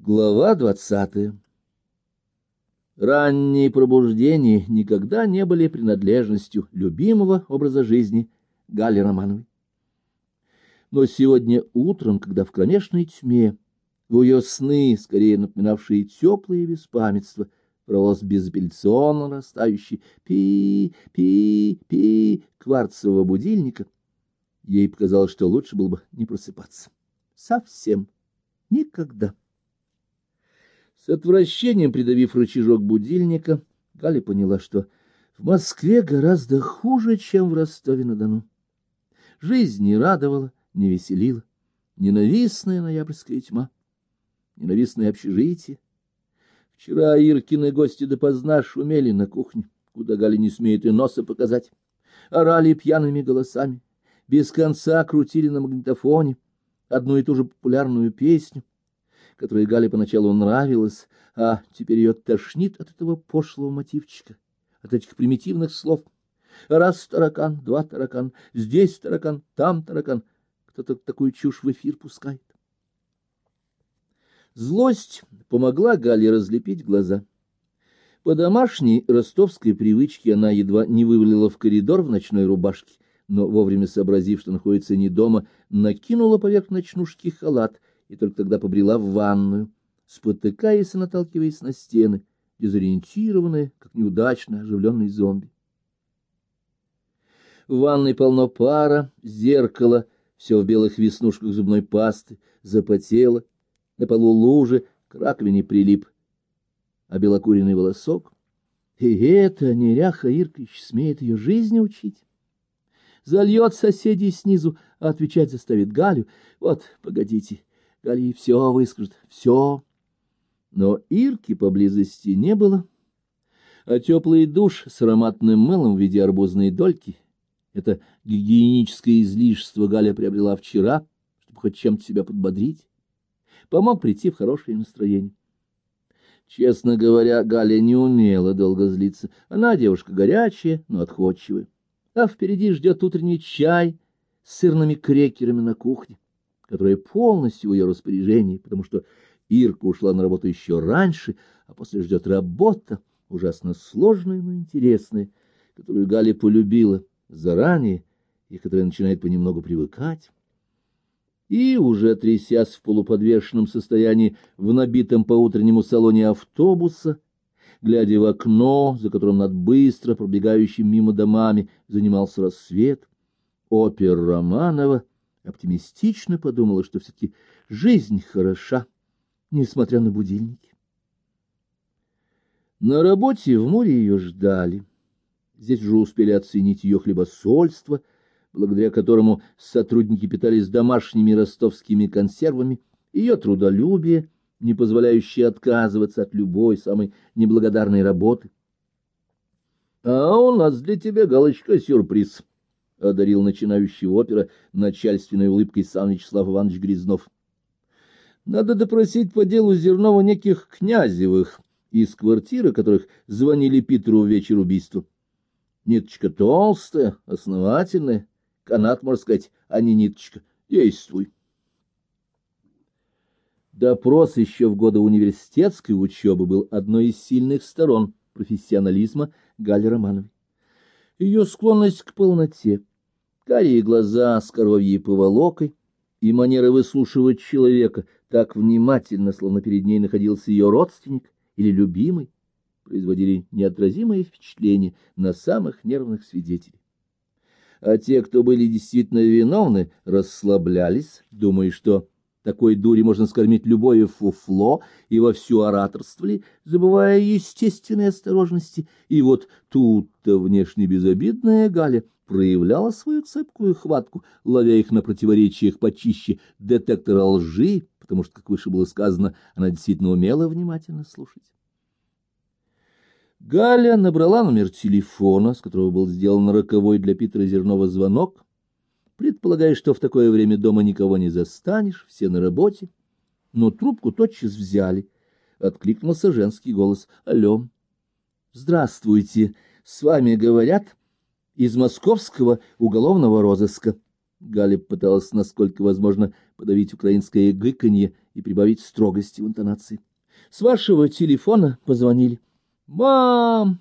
Глава двадцатая Ранние пробуждения никогда не были принадлежностью любимого образа жизни Гали Романовой. Но сегодня утром, когда в кромешной тьме, в ее сны, скорее напоминавшие теплые беспамятства, рос безапелляционно растающий пи-пи-пи кварцевого будильника, ей показалось, что лучше было бы не просыпаться. Совсем. Никогда. С отвращением придавив рычажок будильника, Галя поняла, что в Москве гораздо хуже, чем в Ростове-на-Дону. Жизнь не радовала, не веселила. Ненавистная ноябрьская тьма, ненавистное общежитие. Вчера Иркины гости допоздна шумели на кухне, куда Галя не смеет и носа показать. Орали пьяными голосами, без конца крутили на магнитофоне одну и ту же популярную песню которая Гале поначалу нравилась, а теперь ее тошнит от этого пошлого мотивчика, от этих примитивных слов. Раз таракан, два таракан, здесь таракан, там таракан. Кто-то такую чушь в эфир пускает. Злость помогла Гале разлепить глаза. По домашней ростовской привычке она едва не вывалила в коридор в ночной рубашке, но вовремя сообразив, что находится не дома, накинула поверх ночнушки халат и только тогда побрела в ванную, спотыкаясь и наталкиваясь на стены, дезориентированная, как неудачно оживленный зомби. В ванной полно пара, зеркало, все в белых веснушках зубной пасты, запотело, на полу лужи, к раковине прилип, а белокуренный волосок. И это неряха Иркич смеет ее жизни учить. Зальет соседей снизу, а отвечать заставит Галю. Вот, погодите, Галий все выскажет, все. Но Ирки поблизости не было, а теплый душ с ароматным мылом в виде арбузной дольки — это гигиеническое излишество Галя приобрела вчера, чтобы хоть чем-то себя подбодрить, помог прийти в хорошее настроение. Честно говоря, Галя не умела долго злиться. Она девушка горячая, но отходчивая. А впереди ждет утренний чай с сырными крекерами на кухне которая полностью в ее распоряжении, потому что Ирка ушла на работу еще раньше, а после ждет работа, ужасно сложная, но интересная, которую Галя полюбила заранее и которая начинает понемногу привыкать. И, уже трясясь в полуподвешенном состоянии в набитом по утреннему салоне автобуса, глядя в окно, за которым над быстро пробегающим мимо домами занимался рассвет, опер Романова — оптимистично подумала, что все-таки жизнь хороша, несмотря на будильники. На работе в море ее ждали. Здесь уже успели оценить ее хлебосольство, благодаря которому сотрудники питались домашними ростовскими консервами, ее трудолюбие, не позволяющее отказываться от любой самой неблагодарной работы. — А у нас для тебя, галочка, сюрприз, — одарил начинающий опера начальственной улыбкой сам Вячеслав Иванович Грязнов. — Надо допросить по делу Зернова неких князевых из квартиры, которых звонили Питеру в вечер убийства. Ниточка толстая, основательная, канат, можно сказать, а не ниточка. Действуй. Допрос еще в годы университетской учебы был одной из сильных сторон профессионализма Гали Романовой. Ее склонность к полноте, карие глаза с коровьей поволокой и манера выслушивать человека. Так внимательно, словно перед ней находился ее родственник или любимый, производили неотразимое впечатление на самых нервных свидетелей. А те, кто были действительно виновны, расслаблялись, думая, что такой дури можно скормить любое фуфло, и вовсю ораторствовали, забывая естественной осторожности. И вот тут-то внешне безобидная Галя проявляла свою цепкую хватку, ловя их на противоречиях почище детектора лжи, потому что, как выше было сказано, она действительно умела внимательно слушать. Галя набрала номер телефона, с которого был сделан роковой для Питера Зернова звонок, предполагая, что в такое время дома никого не застанешь, все на работе. Но трубку тотчас взяли. Откликнулся женский голос. «Алло». «Здравствуйте. С вами говорят...» из московского уголовного розыска. Галя пыталась, насколько возможно, подавить украинское гыканье и прибавить строгости в интонации. — С вашего телефона позвонили. — Мам!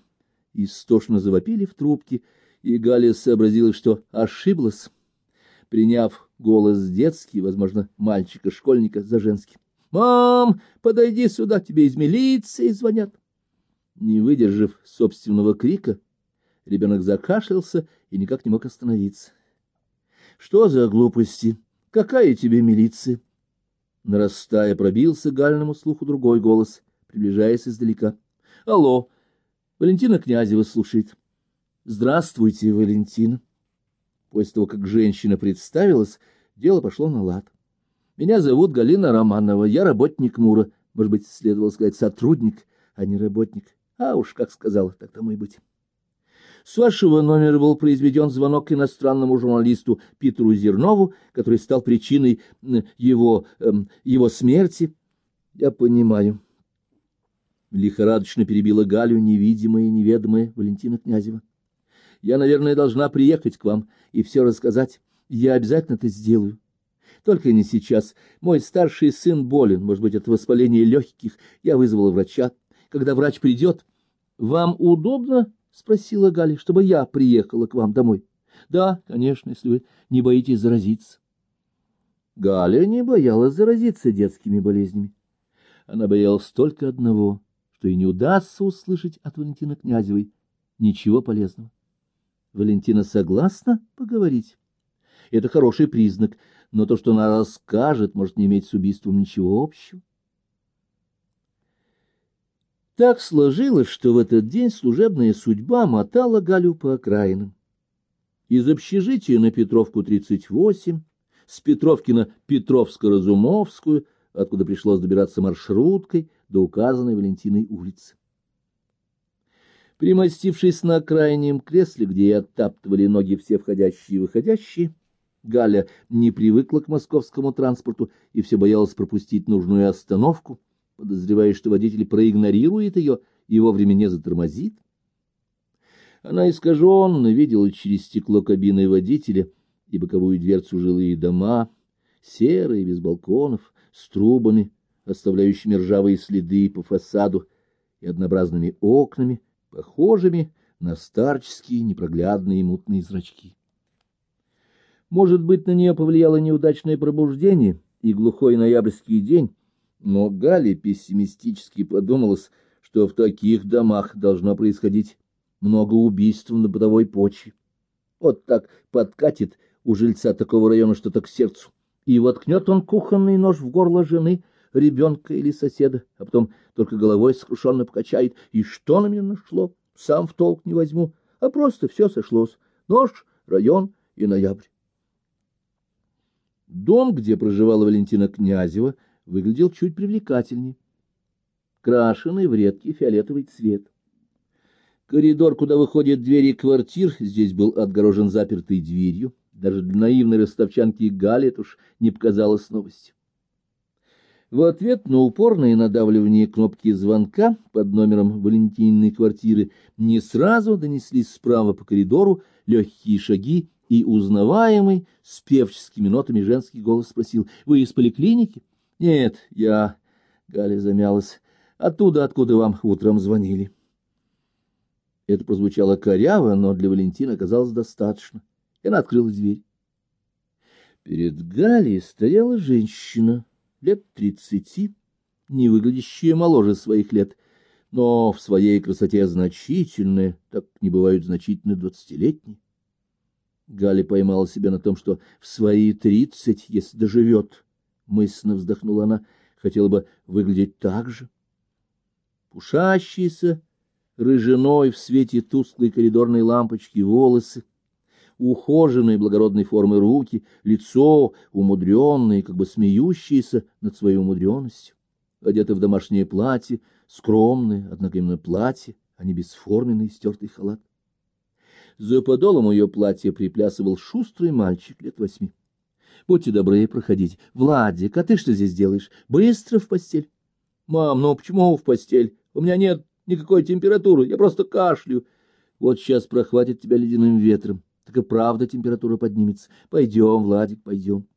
Истошно завопили в трубке, и Галя сообразила, что ошиблась, приняв голос детский, возможно, мальчика-школьника за женский. — Мам, подойди сюда, тебе из милиции звонят. Не выдержав собственного крика, ребенок закашлялся и никак не мог остановиться. — Что за глупости? Какая тебе милиция? Нарастая, пробился гальному слуху другой голос, приближаясь издалека. — Алло, Валентина Князева слушает. — Здравствуйте, Валентина. После того, как женщина представилась, дело пошло на лад. — Меня зовут Галина Романова, я работник МУРа, может быть, следовало сказать сотрудник, а не работник. А уж как сказала, так тому и быть. С вашего номера был произведен звонок иностранному журналисту Питеру Зернову, который стал причиной его, эм, его смерти. Я понимаю. Лихорадочно перебила Галю невидимая и неведомая Валентина Князева. Я, наверное, должна приехать к вам и все рассказать. Я обязательно это сделаю. Только не сейчас. Мой старший сын болен, может быть, от воспаления легких. Я вызвала врача. Когда врач придет... Вам удобно — спросила Галя, — чтобы я приехала к вам домой. — Да, конечно, если вы не боитесь заразиться. Галя не боялась заразиться детскими болезнями. Она боялась только одного, что ей не удастся услышать от Валентины Князевой ничего полезного. Валентина согласна поговорить. Это хороший признак, но то, что она расскажет, может не иметь с убийством ничего общего. Так сложилось, что в этот день служебная судьба мотала Галю по окраинам. Из общежития на Петровку 38, с Петровки на Петровско-Разумовскую, откуда пришлось добираться маршруткой до указанной Валентиной улицы. Примостившись на крайнем кресле, где и оттаптывали ноги все входящие и выходящие, Галя не привыкла к московскому транспорту и все боялась пропустить нужную остановку, подозревая, что водитель проигнорирует ее и вовремя не затормозит. Она искаженно видела через стекло кабины водителя и боковую дверцу жилые дома, серые, без балконов, с трубами, оставляющими ржавые следы по фасаду и однообразными окнами, похожими на старческие непроглядные мутные зрачки. Может быть, на нее повлияло неудачное пробуждение и глухой ноябрьский день, но Гале пессимистически подумалось, что в таких домах должно происходить много убийств на бытовой почве. Вот так подкатит у жильца такого района что-то к сердцу, и воткнет он кухонный нож в горло жены, ребенка или соседа, а потом только головой сокрушенно покачает. И что на меня нашло? Сам в толк не возьму, а просто все сошлось. Нож, район и ноябрь. Дом, где проживала Валентина Князева, — выглядел чуть привлекательнее, крашеный в редкий фиолетовый цвет. Коридор, куда выходят двери квартир, здесь был отгорожен запертой дверью. Даже для наивной ростовчанки Гали это уж не показалось новостью. В ответ на упорное надавливание кнопки звонка под номером Валентининой квартиры не сразу донеслись справа по коридору легкие шаги, и узнаваемый с певческими нотами женский голос спросил «Вы из поликлиники?» — Нет, я... — Галя замялась. — Оттуда, откуда вам утром звонили. Это прозвучало коряво, но для Валентины оказалось достаточно, и она открыла дверь. Перед Галей стояла женщина лет тридцати, не выглядящая моложе своих лет, но в своей красоте значительная, так не бывают значительны двадцатилетние. Галя поймала себя на том, что в свои тридцать, если доживет, мысленно вздохнула она, хотела бы выглядеть так же. Пушащиеся рыжиной в свете тусклой коридорной лампочки волосы, ухоженные благородной формы руки, лицо умудренное, как бы смеющееся над своей умудренностью, одеты в домашнее платье, скромное, однако именно платье, а не бесформенный стертый халат. За подолом ее платья приплясывал шустрый мальчик лет восьми. Будьте добры, проходите. Владик, а ты что здесь делаешь? Быстро в постель. Мам, ну почему в постель? У меня нет никакой температуры, я просто кашлю. Вот сейчас прохватит тебя ледяным ветром. Так и правда температура поднимется. Пойдем, Владик, пойдем.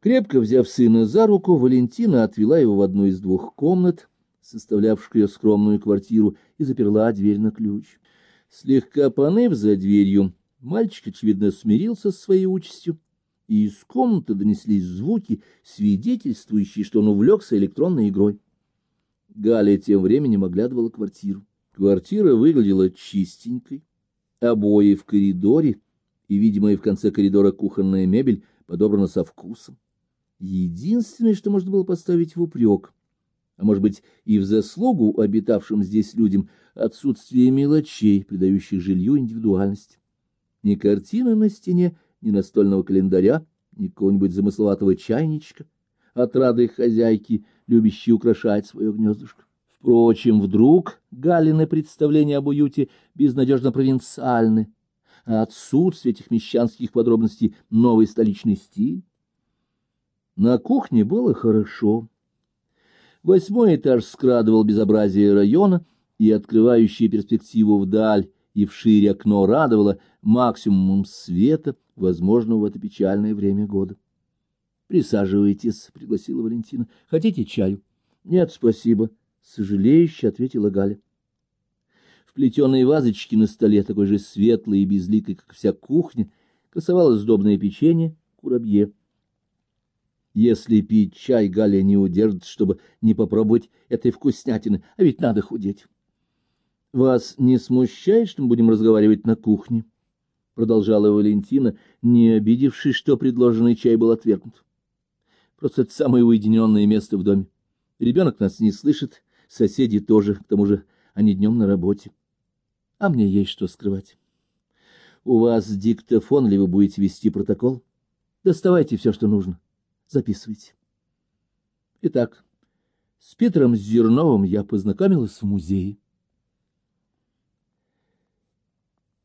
Крепко взяв сына за руку, Валентина отвела его в одну из двух комнат, составлявших ее скромную квартиру, и заперла дверь на ключ. Слегка поныв за дверью, мальчик, очевидно, смирился с своей участью, и из комнаты донеслись звуки, свидетельствующие, что он увлекся электронной игрой. Галя тем временем оглядывала квартиру. Квартира выглядела чистенькой, обои в коридоре, и, видимо, и в конце коридора кухонная мебель подобрана со вкусом. Единственное, что можно было поставить в упрек, а может быть и в заслугу обитавшим здесь людям, отсутствие мелочей, придающих жилью индивидуальность. Ни картины на стене, ни настольного календаря, ни какого-нибудь замысловатого чайничка, отрады хозяйки, любящей украшать свое гнездышко. Впрочем, вдруг Галины представления об уюте безнадежно провинциальны, а отсутствие этих мещанских подробностей — новый столичный стиль. На кухне было хорошо. Восьмой этаж скрадывал безобразие района, и открывающая перспективу вдаль и вширь окно радовало максимумом света, возможного в это печальное время года. — Присаживайтесь, — пригласила Валентина. — Хотите чаю? — Нет, спасибо, — сожалеюще ответила Галя. В плетеной вазочке на столе, такой же светлой и безликой, как вся кухня, красовалось сдобное печенье, курабье. Если пить чай, Галя не удержится, чтобы не попробовать этой вкуснятины, а ведь надо худеть. — Вас не смущает, что мы будем разговаривать на кухне? — продолжала Валентина, не обидевшись, что предложенный чай был отвергнут. — Просто это самое уединенное место в доме. Ребенок нас не слышит, соседи тоже, к тому же они днем на работе. А мне есть что скрывать. У вас диктофон, ли вы будете вести протокол? Доставайте все, что нужно. — Записывайте. Итак, с Петром Зерновым я познакомилась в музее.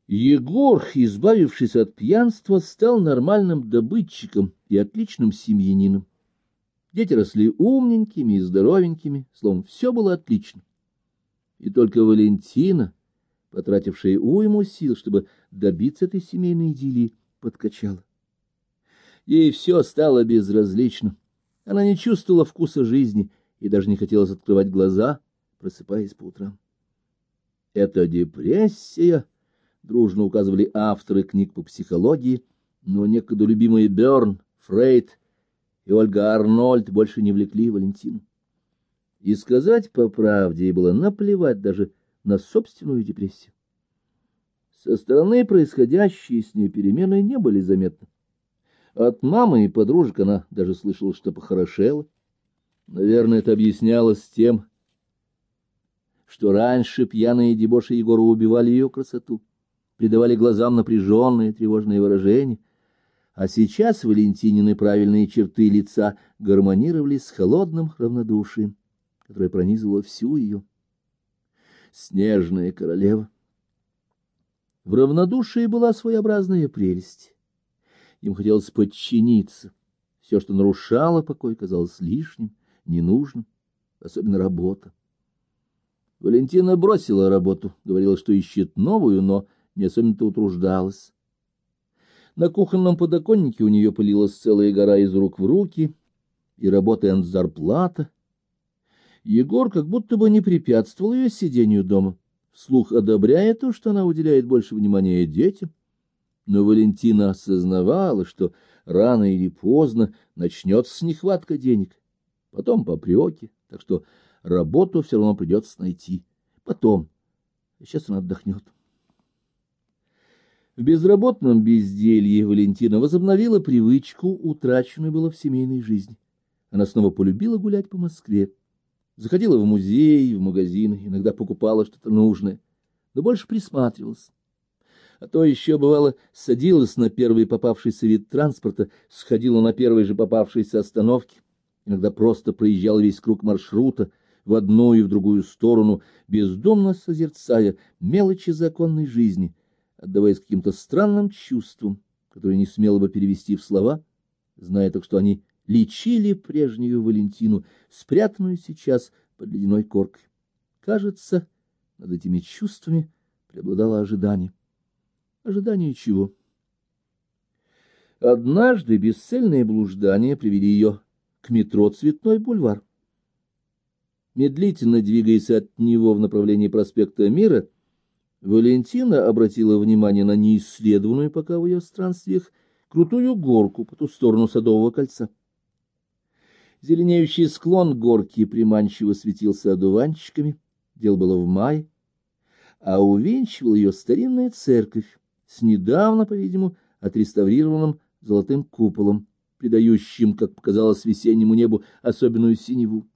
Егор, избавившись от пьянства, стал нормальным добытчиком и отличным семьянином. Дети росли умненькими и здоровенькими, словом, все было отлично. И только Валентина, потратившая уйму сил, чтобы добиться этой семейной идиллии, подкачала. Ей все стало безразлично. Она не чувствовала вкуса жизни и даже не хотелось открывать глаза, просыпаясь по утрам. Это депрессия, дружно указывали авторы книг по психологии, но некогда любимые Берн, Фрейд и Ольга Арнольд больше не влекли Валентину. И сказать по правде ей было наплевать даже на собственную депрессию. Со стороны происходящие с ней перемены не были заметны. От мамы и подружек она даже слышала, что похорошела. Наверное, это объяснялось тем, что раньше пьяные дебоши Егора убивали ее красоту, придавали глазам напряженные тревожные выражения, а сейчас Валентинины правильные черты лица гармонировали с холодным равнодушием, которое пронизывало всю ее. Снежная королева. В равнодушии была своеобразная прелесть. Им хотелось подчиниться. Все, что нарушало покой, казалось лишним, ненужным, особенно работа. Валентина бросила работу, говорила, что ищет новую, но не особенно-то утруждалась. На кухонном подоконнике у нее пылилась целая гора из рук в руки, и работа зарплата. Егор как будто бы не препятствовал ее сидению дома, вслух одобряя то, что она уделяет больше внимания детям. Но Валентина осознавала, что рано или поздно начнется нехватка денег, потом попреки, так что работу все равно придется найти. Потом. Сейчас она отдохнет. В безработном безделье Валентина возобновила привычку, утраченную было в семейной жизни. Она снова полюбила гулять по Москве. Заходила в музей, в магазины, иногда покупала что-то нужное, но больше присматривалась а то еще, бывало, садилась на первый попавшийся вид транспорта, сходила на первой же попавшейся остановке, иногда просто проезжала весь круг маршрута в одну и в другую сторону, бездомно созерцая мелочи законной жизни, отдаваясь каким-то странным чувствам, которые не смела бы перевести в слова, зная так, что они лечили прежнюю Валентину, спрятанную сейчас под ледяной коркой. Кажется, над этими чувствами преобладало ожидание. Ожидание чего? Однажды бесцельные блуждания привели ее к метро «Цветной бульвар». Медлительно двигаясь от него в направлении проспекта Мира, Валентина обратила внимание на неисследованную пока в ее странствиях крутую горку по ту сторону Садового кольца. Зеленеющий склон горки приманчиво светился одуванчиками, дело было в мае, а увенчивал ее старинная церковь с недавно, по-видимому, отреставрированным золотым куполом, придающим, как показалось, весеннему небу особенную синеву.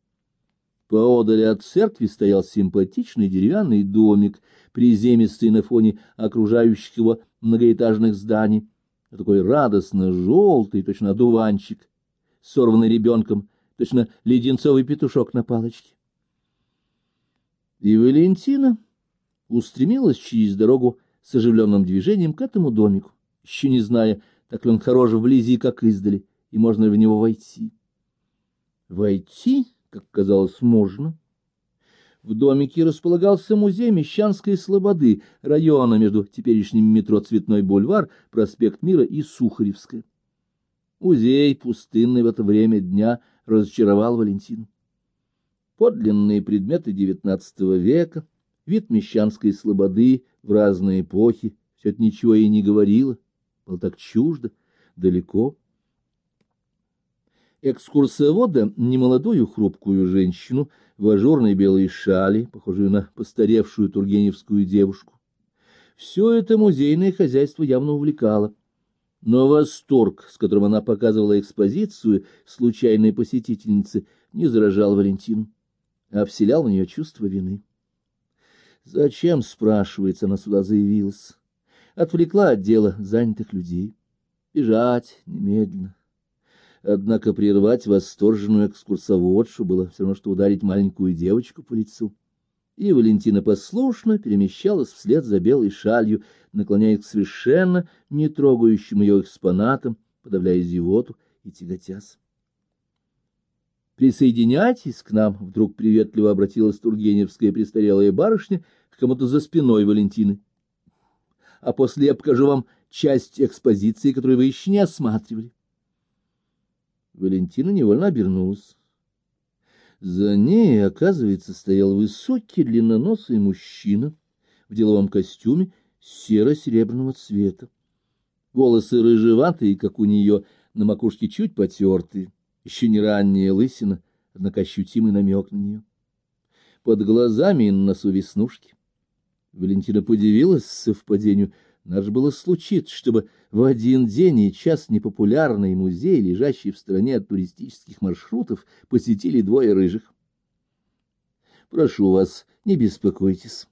Поодаль от церкви стоял симпатичный деревянный домик, приземистый на фоне окружающих его многоэтажных зданий, такой радостно желтый, точно одуванчик, сорванный ребенком, точно леденцовый петушок на палочке. И Валентина устремилась через дорогу с оживленным движением к этому домику, еще не зная, так ли он хорош вблизи, как издали, и можно ли в него войти. Войти, как казалось, можно. В домике располагался музей Мещанской Слободы, района между теперешним метро Цветной бульвар, проспект Мира и Сухаревская. Музей, пустынный в это время дня, разочаровал Валентину. Подлинные предметы XIX века, вид Мещанской Слободы в разные эпохи, все это ничего и не говорило, было так чуждо, далеко. Экскурсовода, немолодую хрупкую женщину, в ажурной белой шали, похожую на постаревшую тургеневскую девушку. Все это музейное хозяйство явно увлекало. Но восторг, с которым она показывала экспозицию случайной посетительницы, не заражал Валентину, а вселял в нее чувство вины. Зачем, спрашивается, она сюда заявилась? Отвлекла от дела занятых людей. Бежать немедленно. Однако прервать восторженную экскурсоводшу было все равно, что ударить маленькую девочку по лицу. И Валентина послушно перемещалась вслед за белой шалью, наклоняясь к совершенно не трогающим ее экспонатам, подавляя зевоту и тяготясь. «Присоединяйтесь к нам!» — вдруг приветливо обратилась тургеневская престарелая барышня к кому-то за спиной Валентины. «А после я покажу вам часть экспозиции, которую вы еще не осматривали». Валентина невольно обернулась. За ней, оказывается, стоял высокий длинноносый мужчина в деловом костюме серо-серебряного цвета. Волосы рыжеватые, как у нее, на макушке чуть потертые, еще не ранняя лысина, однако ощутимый намек на нее. Под глазами и на носу веснушки. Валентина подивилась совпадению — надо же было случиться, чтобы в один день и час непопулярный музей, лежащий в стороне от туристических маршрутов, посетили двое рыжих. «Прошу вас, не беспокойтесь».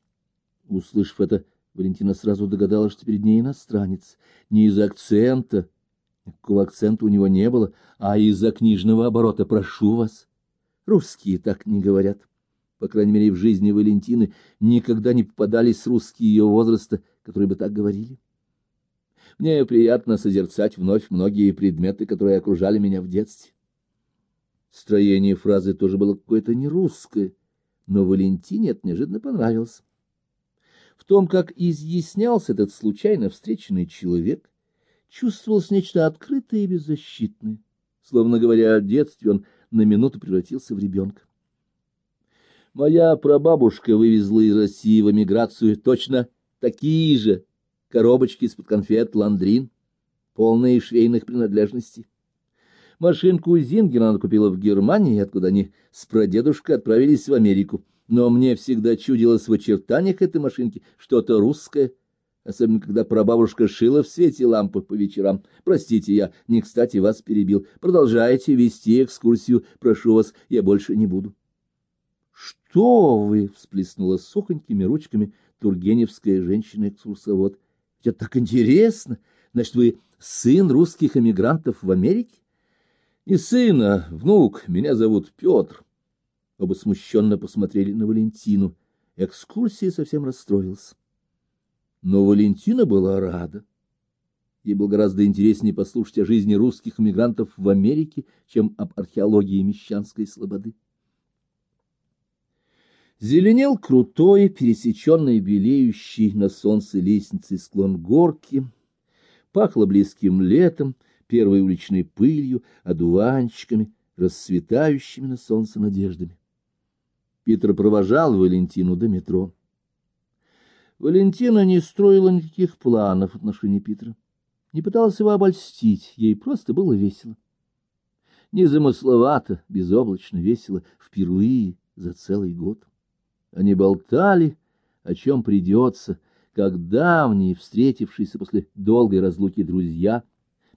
Услышав это, Валентина сразу догадалась, что перед ней иностранец. Не из акцента, никакого акцента у него не было, а из-за книжного оборота «прошу вас». Русские так не говорят. По крайней мере, в жизни Валентины никогда не попадались русские ее возраста, которые бы так говорили. Мне приятно созерцать вновь многие предметы, которые окружали меня в детстве. Строение фразы тоже было какое-то нерусское, но Валентине это неожиданно понравилось. В том, как изъяснялся этот случайно встреченный человек, чувствовалось нечто открытое и беззащитное. Словно говоря о детстве, он на минуту превратился в ребенка. Моя прабабушка вывезла из России в эмиграцию точно такие же коробочки из-под конфет «Ландрин», полные швейных принадлежностей. Машинку Зингера она купила в Германии, откуда они с прадедушкой отправились в Америку. Но мне всегда чудилось в очертаниях этой машинки что-то русское, особенно когда прабабушка шила в свете лампы по вечерам. Простите, я не кстати вас перебил. Продолжайте вести экскурсию, прошу вас, я больше не буду. Что вы? всплеснула сухонькими ручками тургеневская женщина-экскурсовод. Это так интересно. Значит, вы сын русских эмигрантов в Америке? Не сын, а внук. Меня зовут Петр. Оба смущенно посмотрели на Валентину. Экскурсия совсем расстроилась. Но Валентина была рада. Ей было гораздо интереснее послушать о жизни русских эмигрантов в Америке, чем об археологии Мещанской слободы. Зеленел крутой, пересеченный белеющий на солнце лестницей склон горки, пахло близким летом, первой уличной пылью, одуванчиками, расцветающими на солнце надеждами. Питер провожал Валентину до метро. Валентина не строила никаких планов в отношении Питера, не пыталась его обольстить, ей просто было весело. Незамысловато, безоблачно весело, впервые за целый год. Они болтали, о чем придется, как давние, встретившиеся после долгой разлуки друзья,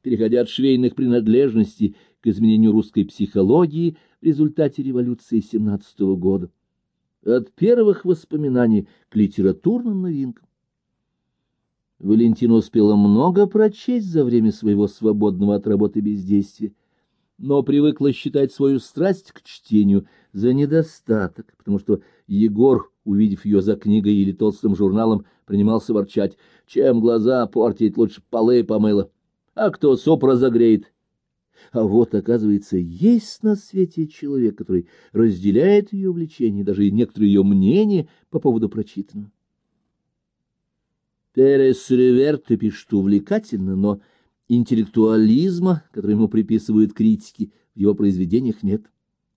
переходя от швейных принадлежностей к изменению русской психологии в результате революции семнадцатого года, от первых воспоминаний к литературным новинкам. Валентина успела много прочесть за время своего свободного от работы бездействия, но привыкла считать свою страсть к чтению за недостаток, потому что Егор, увидев ее за книгой или толстым журналом, принимался ворчать, чем глаза портить, лучше полы помыла. А кто суп разогреет? А вот, оказывается, есть на свете человек, который разделяет ее увлечение, даже и некоторые ее мнения по поводу прочитанного. Перес Реверте пишет увлекательно, но интеллектуализма, который ему приписывают критики, в его произведениях нет.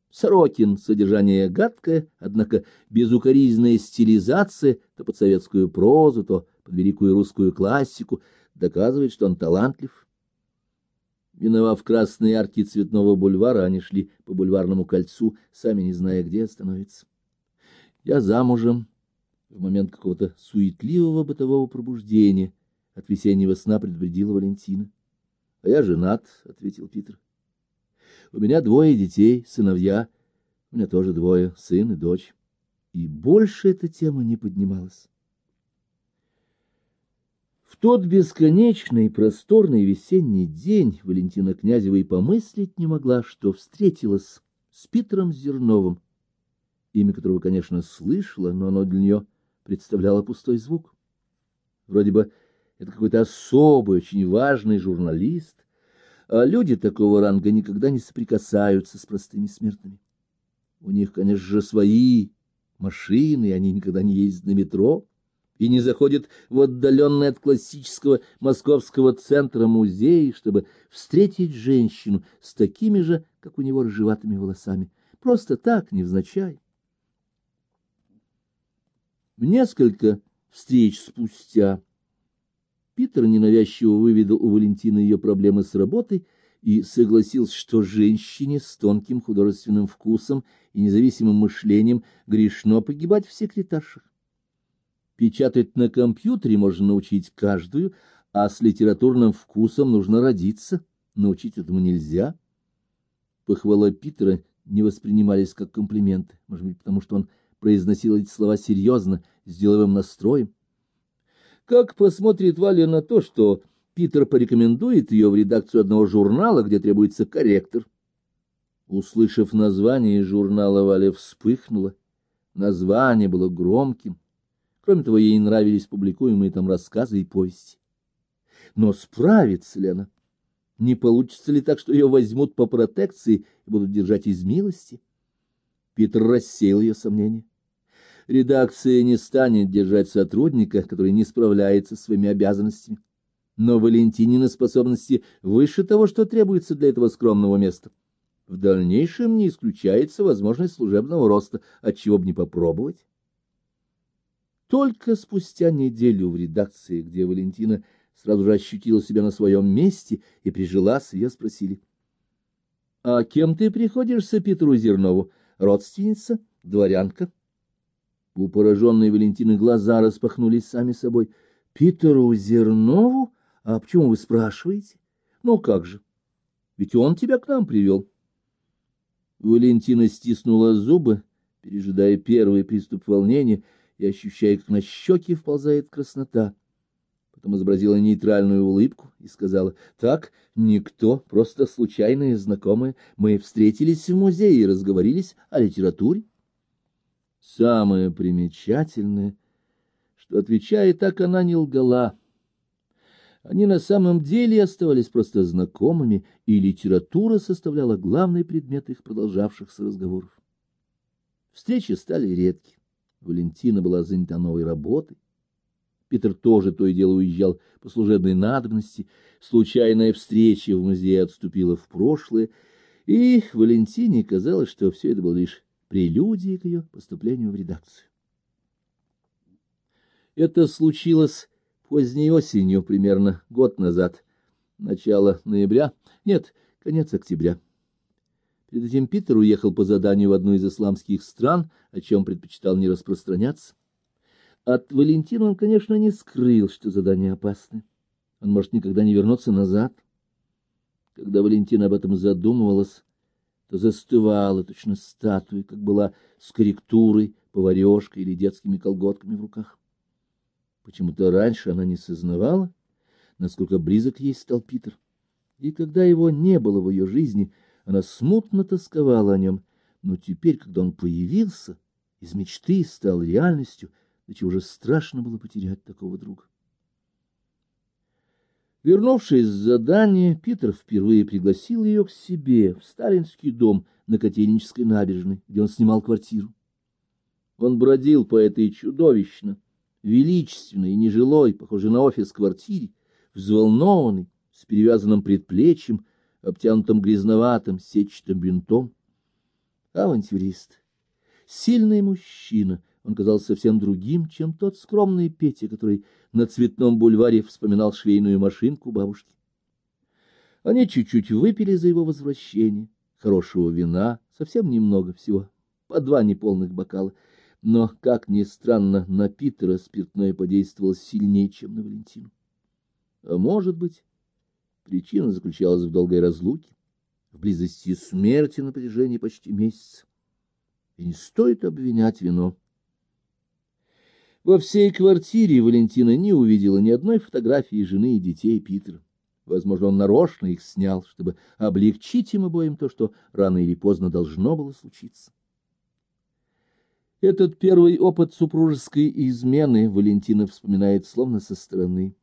Сорокин содержание гадкое, однако безукоризненная стилизация то под советскую прозу, то под великую русскую классику доказывает, что он талантлив. Миновав красные арки Цветного бульвара, они шли по бульварному кольцу, сами не зная, где остановиться. Я замужем в момент какого-то суетливого бытового пробуждения от весеннего сна предупредила Валентина. — А я женат, — ответил Питер. — У меня двое детей, сыновья. У меня тоже двое, сын и дочь. И больше эта тема не поднималась. В тот бесконечный просторный весенний день Валентина Князева и помыслить не могла, что встретилась с Питером Зерновым, имя которого, конечно, слышала, но оно для нее представляло пустой звук. Вроде бы это какой-то особый, очень важный журналист, а люди такого ранга никогда не соприкасаются с простыми смертными. У них, конечно же, свои машины, они никогда не ездят на метро и не заходят в отдаленный от классического московского центра музей, чтобы встретить женщину с такими же, как у него, рыжеватыми волосами. Просто так, невзначай. Несколько встреч спустя Питер ненавязчиво выведал у Валентины ее проблемы с работой и согласился, что женщине с тонким художественным вкусом и независимым мышлением грешно погибать в секретаршах. Печатать на компьютере можно научить каждую, а с литературным вкусом нужно родиться, научить этому нельзя. Похвала Питера не воспринимались как комплименты, может быть, потому что он произносил эти слова серьезно, с деловым настроем. Как посмотрит Валя на то, что Питер порекомендует ее в редакцию одного журнала, где требуется корректор? Услышав название журнала, Валя вспыхнула. Название было громким. Кроме того, ей нравились публикуемые там рассказы и повести. Но справится ли она? Не получится ли так, что ее возьмут по протекции и будут держать из милости? Питер рассеял ее сомнения. Редакция не станет держать сотрудника, который не справляется с своими обязанностями. Но Валентинина способности выше того, что требуется для этого скромного места. В дальнейшем не исключается возможность служебного роста, отчего бы не попробовать. Только спустя неделю в редакции, где Валентина сразу же ощутила себя на своем месте и прижилась, ее спросили. — А кем ты приходишься Петру Зернову? Родственница? Дворянка? — у пораженной Валентины глаза распахнулись сами собой. — Питеру Зернову? А почему вы спрашиваете? — Ну как же? Ведь он тебя к нам привел. Валентина стиснула зубы, пережидая первый приступ волнения и ощущая, как на щеки вползает краснота. Потом изобразила нейтральную улыбку и сказала, — Так, никто, просто случайные знакомые. Мы встретились в музее и разговорились о литературе. Самое примечательное, что, отвечая так, она не лгала. Они на самом деле оставались просто знакомыми, и литература составляла главный предмет их продолжавшихся разговоров. Встречи стали редки. Валентина была занята новой работой. Питер тоже то и дело уезжал по служебной надобности. Случайная встреча в музее отступила в прошлое, и Валентине казалось, что все это было лишь прелюдией к ее поступлению в редакцию. Это случилось поздней осенью, примерно год назад, начало ноября, нет, конец октября. Перед этим Питер уехал по заданию в одну из исламских стран, о чем предпочитал не распространяться. От Валентина он, конечно, не скрыл, что задание опасное. Он может никогда не вернуться назад. Когда Валентина об этом задумывалась, застывала точно статуя, как была с корректурой, поварёшкой или детскими колготками в руках. Почему-то раньше она не сознавала, насколько близок ей стал Питер. И когда его не было в ее жизни, она смутно тосковала о нем, но теперь, когда он появился, из мечты стал реальностью — до чего уже страшно было потерять такого друга. Вернувшись с задания, Питер впервые пригласил ее к себе в сталинский дом на Котельнической набережной, где он снимал квартиру. Он бродил по этой чудовищно, величественной и нежилой, похожей на офис квартире, взволнованный, с перевязанным предплечьем, обтянутым грязноватым сетчатым бинтом. Авантюрист, сильный мужчина — он казался совсем другим, чем тот скромный Петя, который на цветном бульваре вспоминал швейную машинку бабушки. Они чуть-чуть выпили за его возвращение, хорошего вина, совсем немного всего, по два неполных бокала, но, как ни странно, на Питера спиртное подействовало сильнее, чем на Валентину. А может быть, причина заключалась в долгой разлуке, в близости смерти на протяжении почти месяца. И не стоит обвинять вино во всей квартире Валентина не увидела ни одной фотографии жены и детей Питера. Возможно, он нарочно их снял, чтобы облегчить им обоим то, что рано или поздно должно было случиться. Этот первый опыт супружеской измены Валентина вспоминает словно со стороны.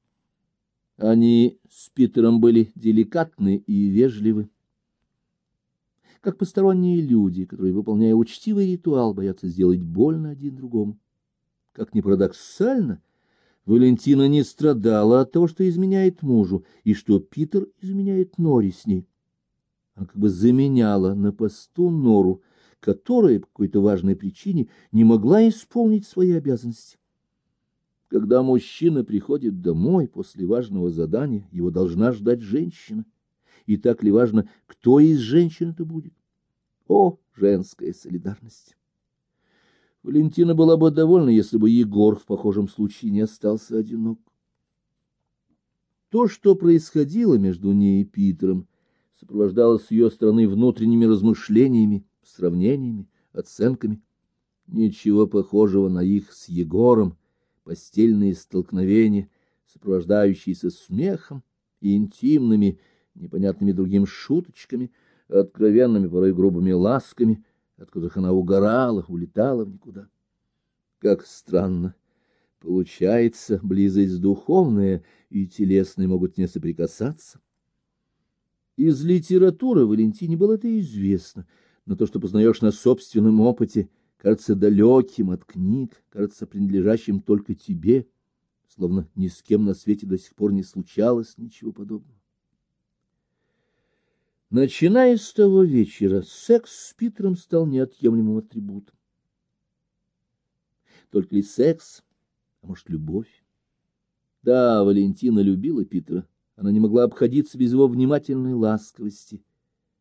Они с Питером были деликатны и вежливы, как посторонние люди, которые, выполняя учтивый ритуал, боятся сделать больно один другому. Как ни парадоксально, Валентина не страдала от того, что изменяет мужу, и что Питер изменяет Норе с ней. Она как бы заменяла на посту Нору, которая по какой-то важной причине не могла исполнить свои обязанности. Когда мужчина приходит домой после важного задания, его должна ждать женщина. И так ли важно, кто из женщин это будет? О, женская солидарность! Валентина была бы довольна, если бы Егор в похожем случае не остался одинок. То, что происходило между ней и Питером, сопровождалось с ее стороны внутренними размышлениями, сравнениями, оценками. Ничего похожего на их с Егором, постельные столкновения, сопровождающиеся смехом и интимными, непонятными другим шуточками, откровенными, порой грубыми ласками — от которых она угорала, улетала в никуда. Как странно! Получается, близость духовная и телесная могут не соприкасаться. Из литературы Валентине было это известно, но то, что познаешь на собственном опыте, кажется далеким от книг, кажется принадлежащим только тебе, словно ни с кем на свете до сих пор не случалось ничего подобного. Начиная с того вечера, секс с Питером стал неотъемлемым атрибутом. Только ли секс, а может, любовь? Да, Валентина любила Питера. Она не могла обходиться без его внимательной ласковости,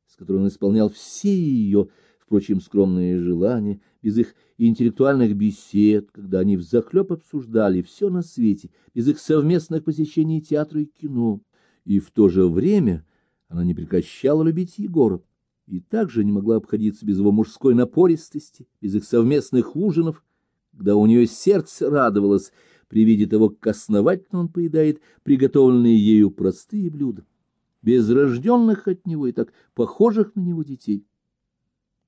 с которой он исполнял все ее, впрочем, скромные желания, без их интеллектуальных бесед, когда они взахлеб обсуждали все на свете, без их совместных посещений театра и кино. И в то же время она не прекращала любить Егора и также не могла обходиться без его мужской напористости, без их совместных ужинов, когда у нее сердце радовалось при виде того, как основательно он поедает приготовленные ею простые блюда, без рожденных от него и так похожих на него детей.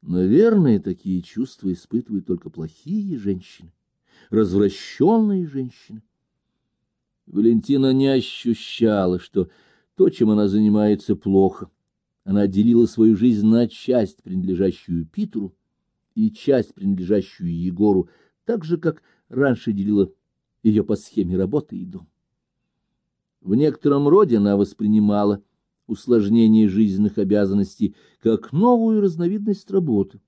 Наверное, такие чувства испытывают только плохие женщины, развращенные женщины. Валентина не ощущала, что то, чем она занимается, плохо. Она делила свою жизнь на часть, принадлежащую Питеру, и часть, принадлежащую Егору, так же, как раньше делила ее по схеме работы и дом. В некотором роде она воспринимала усложнение жизненных обязанностей как новую разновидность работы.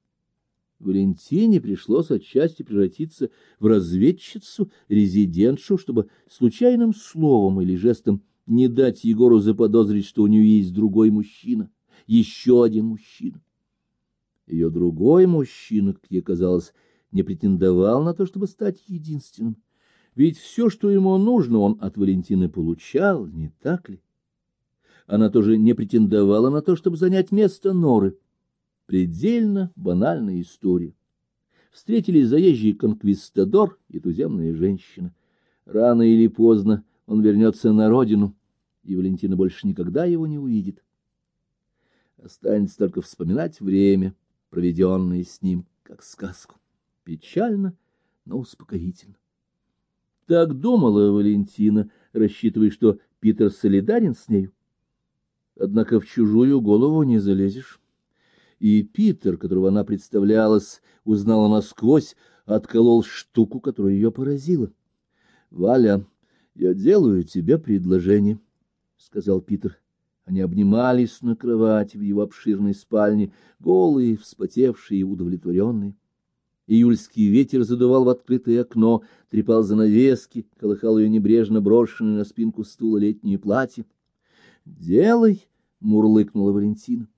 Валентине пришлось отчасти превратиться в разведчицу, резидентшу, чтобы случайным словом или жестом не дать Егору заподозрить, что у нее есть другой мужчина, еще один мужчина. Ее другой мужчина, как ей казалось, не претендовал на то, чтобы стать единственным. Ведь все, что ему нужно, он от Валентины получал, не так ли? Она тоже не претендовала на то, чтобы занять место Норы. Предельно банальная история. Встретились заезжий конквистадор и туземная женщина. Рано или поздно он вернется на родину, и Валентина больше никогда его не увидит. Останется только вспоминать время, проведенное с ним, как сказку. Печально, но успокоительно. Так думала Валентина, рассчитывая, что Питер солидарен с нею. Однако в чужую голову не залезешь. И Питер, которого она представлялась, узнала насквозь, отколол штуку, которая ее поразила. — Валя, я делаю тебе предложение, — сказал Питер. Они обнимались на кровати в его обширной спальне, голые, вспотевшие и удовлетворенные. Июльский ветер задувал в открытое окно, трепал занавески, колыхал ее небрежно брошенное на спинку стула летнее платье. — Делай, — мурлыкнула Валентина.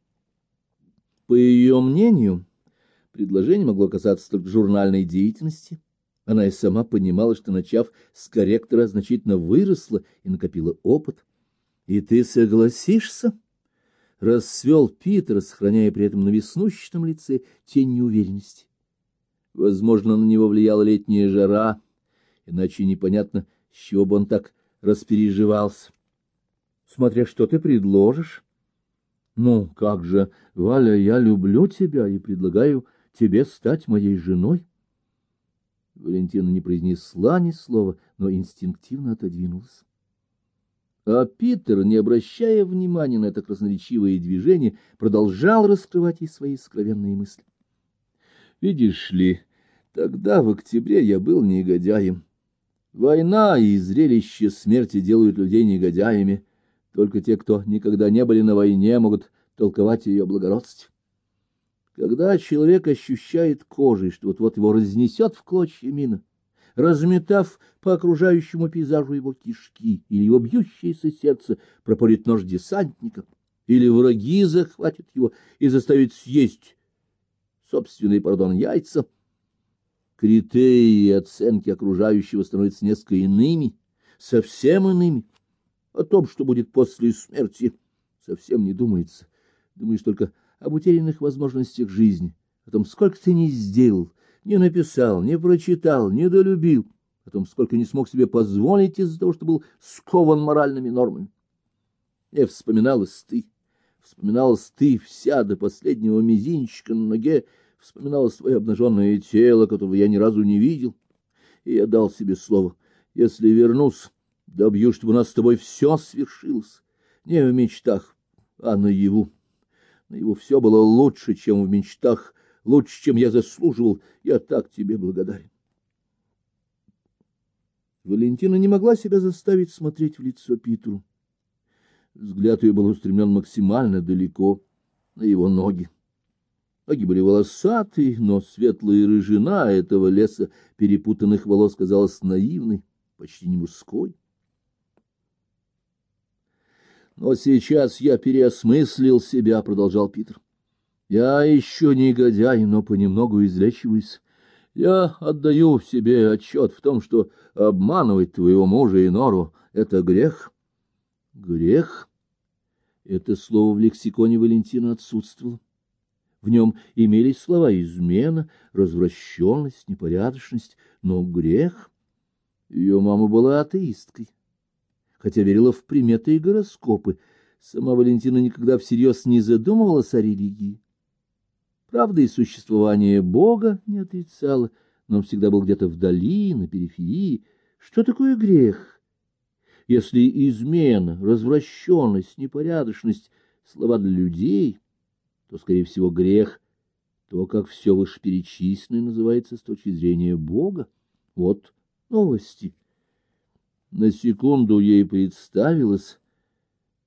По ее мнению, предложение могло касаться только журнальной деятельности. Она и сама понимала, что, начав с корректора, значительно выросла и накопила опыт. — И ты согласишься? — расцвел Питер, сохраняя при этом на веснущем лице тень неуверенности. Возможно, на него влияла летняя жара, иначе непонятно, с чего бы он так распереживался. Смотря что ты предложишь. Ну, как же, Валя, я люблю тебя и предлагаю тебе стать моей женой. Валентина не произнесла ни слова, но инстинктивно отодвинулась. А Питер, не обращая внимания на это красноречивое движение, продолжал раскрывать ей свои сокровенные мысли. Видишь ли, тогда, в октябре, я был негодяем. Война и зрелище смерти делают людей негодяями. Только те, кто никогда не были на войне, могут толковать ее благородстве. Когда человек ощущает кожей, что вот-вот его разнесет в клочья мина, разметав по окружающему пейзажу его кишки, или его бьющееся сердце пропорит нож десантника, или враги захватят его и заставят съесть собственные, пардон, яйца, критерии оценки окружающего становятся несколько иными, совсем иными. О том, что будет после смерти, совсем не думается. Думаешь только об утерянных возможностях жизни, о том, сколько ты не сделал, не написал, не прочитал, не долюбил, о том, сколько не смог себе позволить из-за того, что был скован моральными нормами. Мне вспоминалось ты, вспоминалось ты вся до последнего мизинчика на ноге, вспоминалось твое обнаженное тело, которого я ни разу не видел, и я дал себе слово, если вернусь, добью, чтобы у нас с тобой все свершилось, не в мечтах, а наяву. Наяву все было лучше, чем в мечтах, лучше, чем я заслуживал, я так тебе благодарен. Валентина не могла себя заставить смотреть в лицо Питеру. Взгляд ее был устремлен максимально далеко, на его ноги. Ноги были волосатые, но светлая рыжина этого леса перепутанных волос казалась наивной, почти не мужской. Но сейчас я переосмыслил себя, — продолжал Питер. Я еще негодяй, но понемногу излечиваюсь. Я отдаю себе отчет в том, что обманывать твоего мужа и Нору — это грех. Грех? Это слово в лексиконе Валентина отсутствовало. В нем имелись слова измена, развращенность, непорядочность, но грех. Ее мама была атеисткой, хотя верила в приметы и гороскопы. Сама Валентина никогда всерьез не задумывалась о религии. Правда, и существование Бога не отрицала, но он всегда был где-то вдали, на периферии. Что такое грех? Если измена, развращенность, непорядочность — слова для людей — то, скорее всего, грех, то, как все вышеперечисленное называется с точки зрения Бога. Вот новости. На секунду ей представилось,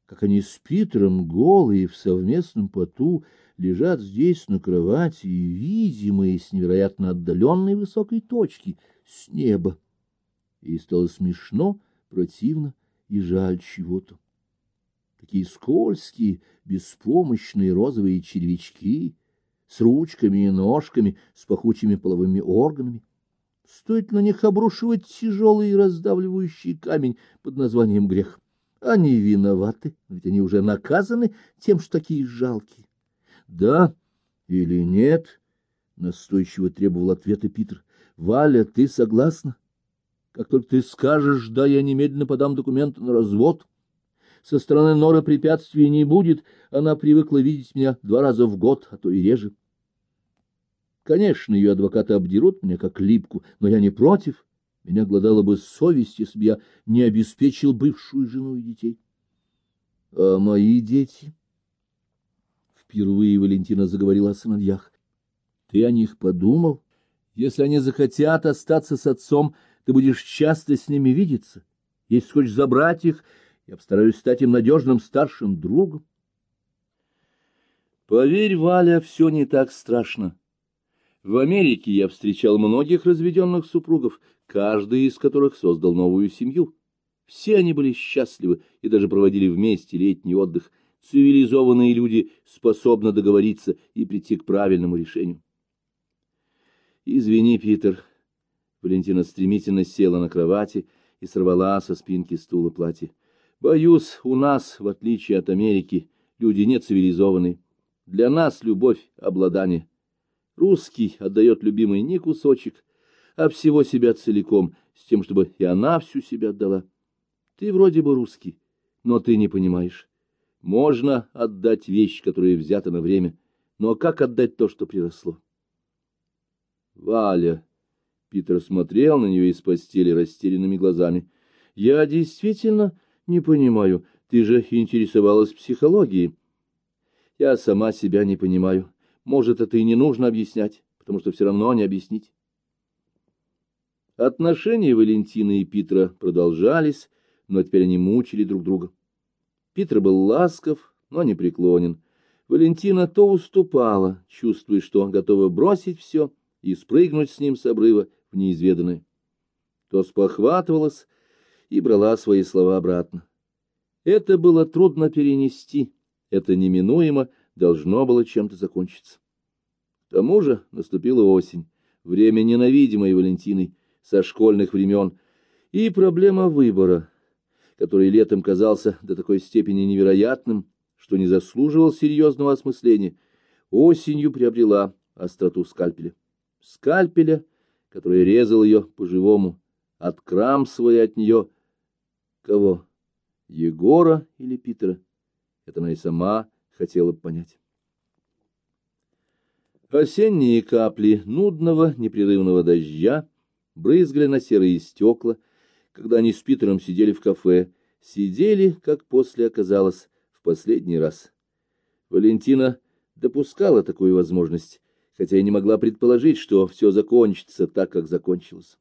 как они с Питером голые в совместном поту лежат здесь на кровати, видимые с невероятно отдаленной высокой точки, с неба. И стало смешно, противно и жаль чего-то. Такие скользкие, беспомощные розовые червячки с ручками и ножками, с пахучими половыми органами. Стоит на них обрушивать тяжелый раздавливающий камень под названием грех. Они виноваты, ведь они уже наказаны тем, что такие жалкие. Да или нет? Настойчиво требовал ответа Питер. Валя, ты согласна? Как только ты скажешь «да», я немедленно подам документы на развод. Со стороны Норы препятствий не будет, она привыкла видеть меня два раза в год, а то и реже. Конечно, ее адвокаты обдерут меня как липку, но я не против. Меня гладала бы совесть, если бы я не обеспечил бывшую жену и детей. А мои дети? Впервые Валентина заговорила о сыновьях. Ты о них подумал? Если они захотят остаться с отцом, ты будешь часто с ними видеться. Если хочешь забрать их, я постараюсь стать им надежным старшим другом. Поверь, Валя, все не так страшно. В Америке я встречал многих разведенных супругов, каждый из которых создал новую семью. Все они были счастливы и даже проводили вместе летний отдых. Цивилизованные люди способны договориться и прийти к правильному решению. Извини, Питер. Валентина стремительно села на кровати и сорвала со спинки стула платье. Боюсь, у нас, в отличие от Америки, люди не цивилизованные. Для нас любовь — обладание. Русский отдает любимой не кусочек, а всего себя целиком, с тем, чтобы и она всю себя отдала. Ты вроде бы русский, но ты не понимаешь. Можно отдать вещь, которая взята на время, но как отдать то, что приросло? Валя. Питер смотрел на нее из постели растерянными глазами. Я действительно не понимаю. Ты же интересовалась психологией. Я сама себя не понимаю. Может, это и не нужно объяснять, потому что все равно не объяснить. Отношения Валентины и Питера продолжались, но теперь они мучили друг друга. Питер был ласков, но не преклонен. Валентина то уступала, чувствуя, что готова бросить все и спрыгнуть с ним с обрыва в неизведанное, то спохватывалась и брала свои слова обратно. Это было трудно перенести, это неминуемо должно было чем-то закончиться. К тому же наступила осень, время ненавидимой Валентиной со школьных времен, и проблема выбора, который летом казался до такой степени невероятным, что не заслуживал серьезного осмысления, осенью приобрела остроту скальпеля. Скальпеля, который резал ее по-живому, открамсывая от нее кого? Егора или Питера? Это она и сама хотела бы понять. Осенние капли нудного непрерывного дождя брызгали на серые стекла, когда они с Питером сидели в кафе, сидели, как после оказалось, в последний раз. Валентина допускала такую возможность, хотя и не могла предположить, что все закончится так, как закончилось.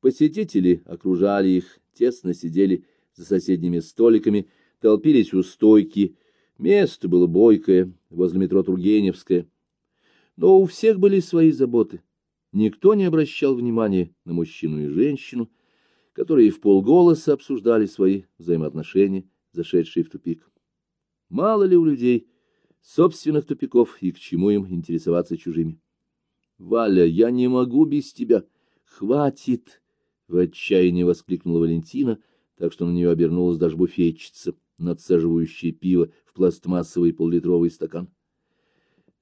Посетители окружали их, тесно сидели за соседними столиками, толпились у стойки, Место было бойкое, возле метро Тургеневское. Но у всех были свои заботы. Никто не обращал внимания на мужчину и женщину, которые в полголоса обсуждали свои взаимоотношения, зашедшие в тупик. Мало ли у людей собственных тупиков и к чему им интересоваться чужими. «Валя, я не могу без тебя! Хватит!» — в отчаянии воскликнула Валентина, так что на нее обернулась даже буфетчица надсаживающее пиво в пластмассовый поллитровый стакан.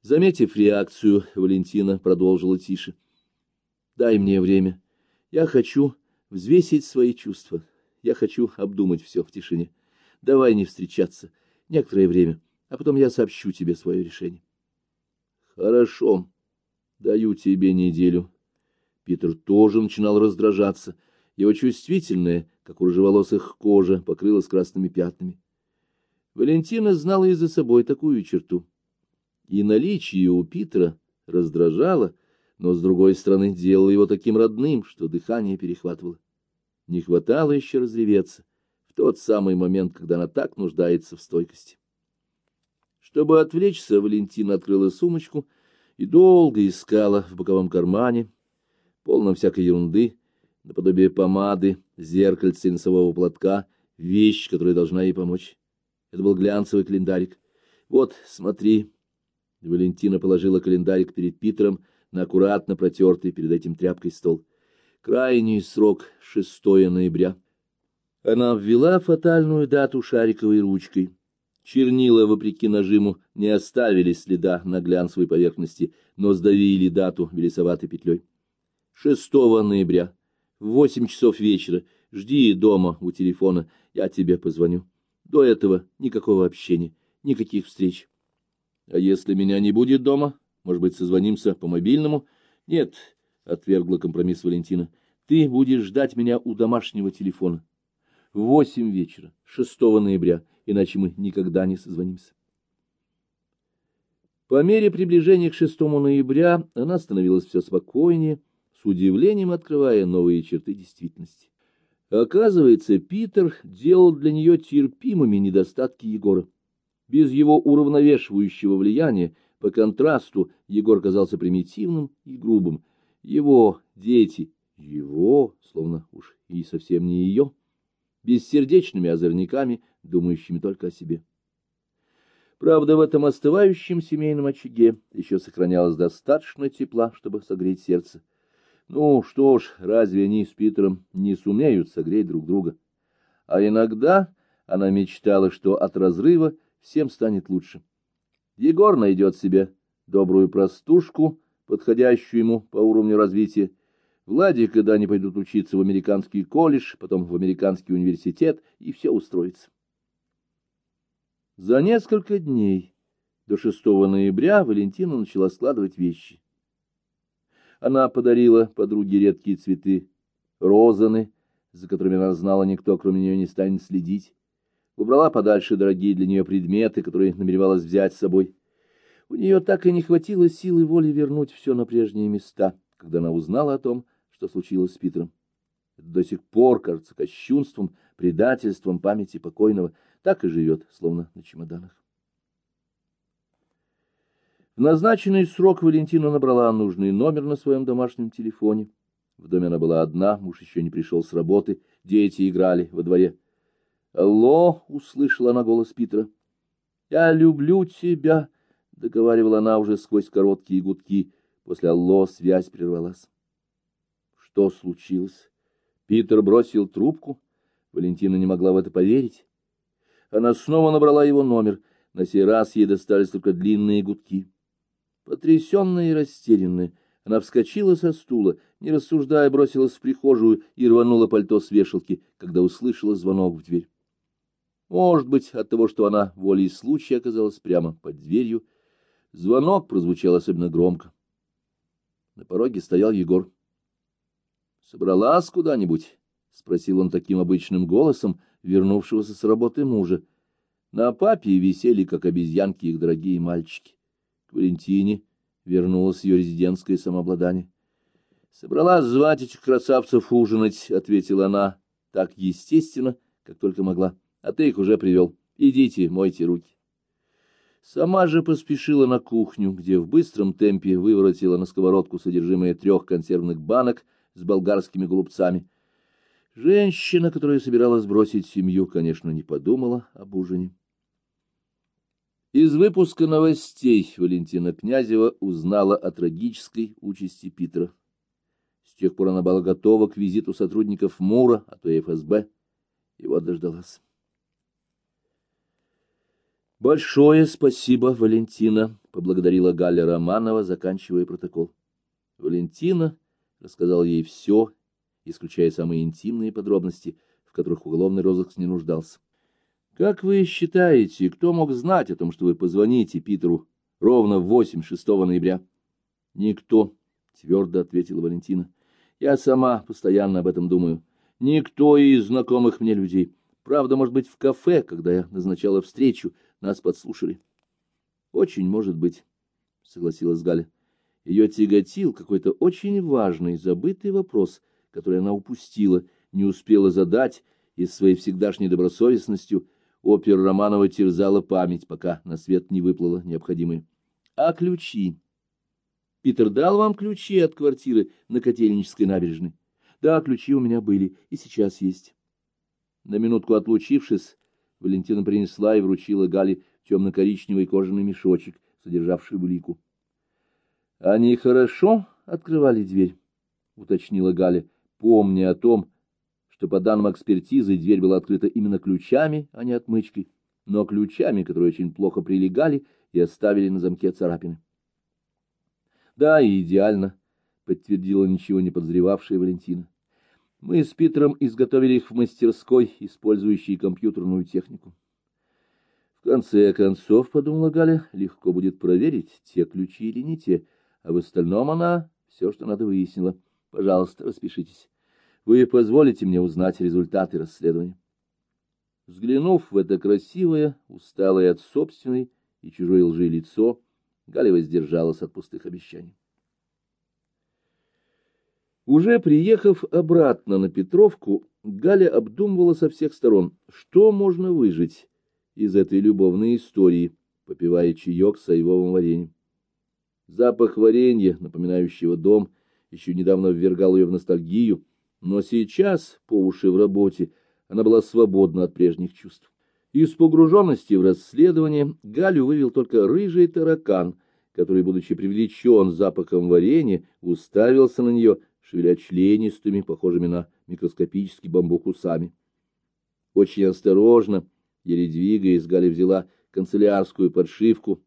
Заметив реакцию, Валентина продолжила тише. — Дай мне время. Я хочу взвесить свои чувства. Я хочу обдумать все в тишине. Давай не встречаться некоторое время, а потом я сообщу тебе свое решение. — Хорошо. Даю тебе неделю. Питер тоже начинал раздражаться. Его чувствительная, как у рыжеволосых кожа, покрылась красными пятнами. Валентина знала и за собой такую черту. И наличие у Питера раздражало, но, с другой стороны, делало его таким родным, что дыхание перехватывало. Не хватало еще разреветься в тот самый момент, когда она так нуждается в стойкости. Чтобы отвлечься, Валентина открыла сумочку и долго искала в боковом кармане, полном всякой ерунды, наподобие помады, зеркальца и носового платка, вещь, которая должна ей помочь. Это был глянцевый календарик. Вот, смотри. Валентина положила календарик перед Питером на аккуратно протертый перед этим тряпкой стол. Крайний срок — 6 ноября. Она ввела фатальную дату шариковой ручкой. Чернила, вопреки нажиму, не оставили следа на глянцевой поверхности, но сдавили дату белесоватой петлей. 6 ноября, в восемь часов вечера, жди дома у телефона, я тебе позвоню. До этого никакого общения, никаких встреч. А если меня не будет дома, может быть, созвонимся по мобильному? Нет, — отвергла компромисс Валентина, — ты будешь ждать меня у домашнего телефона. В восемь вечера, 6 ноября, иначе мы никогда не созвонимся. По мере приближения к 6 ноября она становилась все спокойнее, с удивлением открывая новые черты действительности. Оказывается, Питер делал для нее терпимыми недостатки Егора. Без его уравновешивающего влияния, по контрасту, Егор казался примитивным и грубым. Его дети, его, словно уж и совсем не ее, бессердечными озорниками, думающими только о себе. Правда, в этом остывающем семейном очаге еще сохранялось достаточно тепла, чтобы согреть сердце. Ну что ж, разве они с Питером не сумеют согреть друг друга? А иногда она мечтала, что от разрыва всем станет лучше. Егор найдет себе добрую простушку, подходящую ему по уровню развития. Владик, когда они пойдут учиться в американский колледж, потом в американский университет, и все устроится. За несколько дней до 6 ноября Валентина начала складывать вещи. Она подарила подруге редкие цветы, розаны, за которыми она знала, никто, кроме нее, не станет следить. Убрала подальше дорогие для нее предметы, которые намеревалась взять с собой. У нее так и не хватило силы воли вернуть все на прежние места, когда она узнала о том, что случилось с Питером. Это до сих пор кажется кощунством, предательством памяти покойного, так и живет, словно на чемоданах. В назначенный срок Валентина набрала нужный номер на своем домашнем телефоне. В доме она была одна, муж еще не пришел с работы, дети играли во дворе. «Алло!» — услышала она голос Питера. «Я люблю тебя!» — договаривала она уже сквозь короткие гудки. После «Алло» связь прервалась. Что случилось? Питер бросил трубку. Валентина не могла в это поверить. Она снова набрала его номер. На сей раз ей достались только длинные гудки. Потрясенная и растерянная, она вскочила со стула, не рассуждая, бросилась в прихожую и рванула пальто с вешалки, когда услышала звонок в дверь. Может быть, от того, что она волей случая оказалась прямо под дверью, звонок прозвучал особенно громко. На пороге стоял Егор. «Собралась куда-нибудь?» — спросил он таким обычным голосом, вернувшегося с работы мужа. На папе висели, как обезьянки, их дорогие мальчики. Валентине вернулось ее резидентское самообладание. «Собралась звать этих красавцев ужинать», — ответила она, так естественно, как только могла. «А ты их уже привел. Идите, мойте руки». Сама же поспешила на кухню, где в быстром темпе выворотила на сковородку содержимое трех консервных банок с болгарскими голубцами. Женщина, которая собиралась бросить семью, конечно, не подумала об ужине. Из выпуска новостей Валентина Князева узнала о трагической участи Питера. С тех пор она была готова к визиту сотрудников МУРа, а то и ФСБ. И вот дождалась. «Большое спасибо, Валентина», — поблагодарила Галя Романова, заканчивая протокол. Валентина рассказал ей все, исключая самые интимные подробности, в которых уголовный розыск не нуждался. Как вы считаете, кто мог знать о том, что вы позвоните Питеру ровно в восемь шестого ноября? Никто, твердо ответила Валентина. Я сама постоянно об этом думаю. Никто из знакомых мне людей. Правда, может быть, в кафе, когда я назначала встречу, нас подслушали. Очень может быть, согласилась Галя. Ее тяготил какой-то очень важный, забытый вопрос, который она упустила, не успела задать, и своей всегдашней добросовестностью опер Романова терзала память, пока на свет не выплыло необходимое. А ключи? Питер дал вам ключи от квартиры на Котельнической набережной? Да, ключи у меня были, и сейчас есть. На минутку отлучившись, Валентина принесла и вручила Гале темно-коричневый кожаный мешочек, содержавший улику. — Они хорошо открывали дверь, — уточнила Галя, помня о том, что по данным экспертизы дверь была открыта именно ключами, а не отмычкой, но ключами, которые очень плохо прилегали и оставили на замке царапины. — Да, и идеально, — подтвердила ничего не подозревавшая Валентина. Мы с Питером изготовили их в мастерской, использующей компьютерную технику. В конце концов, — подумала Галя, — легко будет проверить, те ключи или не те, а в остальном она все, что надо, выяснила. Пожалуйста, распишитесь. Вы позволите мне узнать результаты расследования. Взглянув в это красивое, усталое от собственной и чужой лжи лицо, Галя воздержалась от пустых обещаний. Уже приехав обратно на Петровку, Галя обдумывала со всех сторон, что можно выжить из этой любовной истории, попивая чаек с айвовым вареньем. Запах варенья, напоминающего дом, еще недавно ввергал ее в ностальгию, но сейчас, по уши в работе, она была свободна от прежних чувств. Из погруженности в расследование Галю вывел только рыжий таракан, который, будучи привлечен запахом варенья, уставился на нее шевеля членистыми, похожими на микроскопический бамбук усами. Очень осторожно, еле двигаясь, Галя взяла канцелярскую подшивку,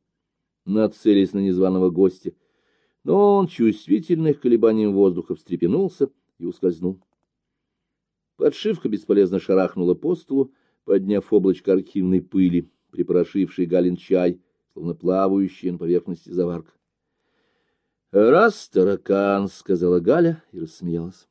нацелясь на незваного гостя, но он чувствительных колебанием воздуха встрепенулся и ускользнул. Подшивка бесполезно шарахнула по столу, подняв облачко архивной пыли, припорошивший Галин чай, словно плавающая на поверхности заварка. — Раз, таракан, — сказала Галя и рассмеялась.